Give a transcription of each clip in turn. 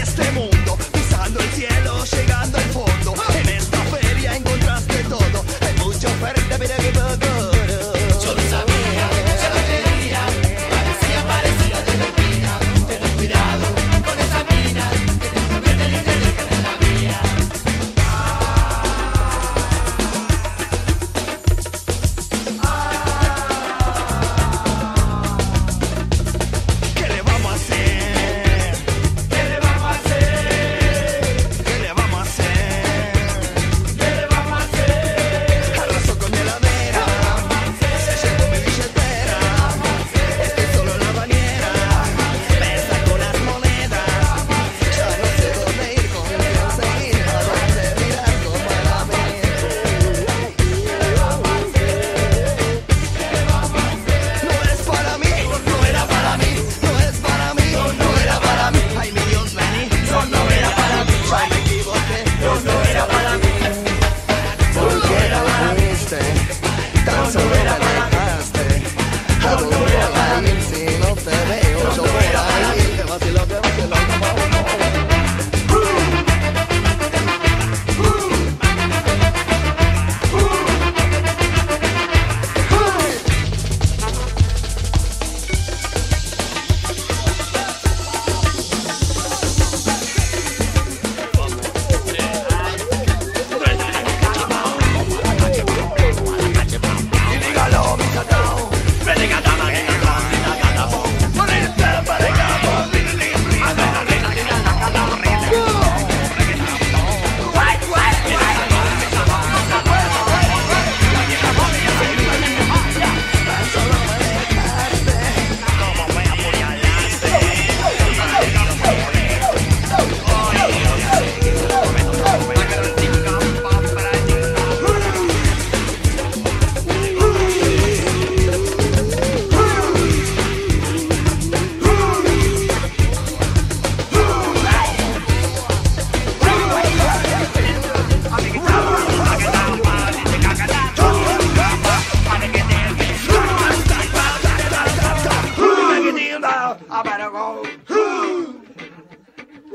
Este pisando el cielo, llegando al fondo. En esta feria encontraste todo, hay mucha oferta, pero que poco.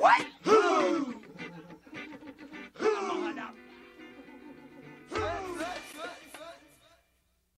What?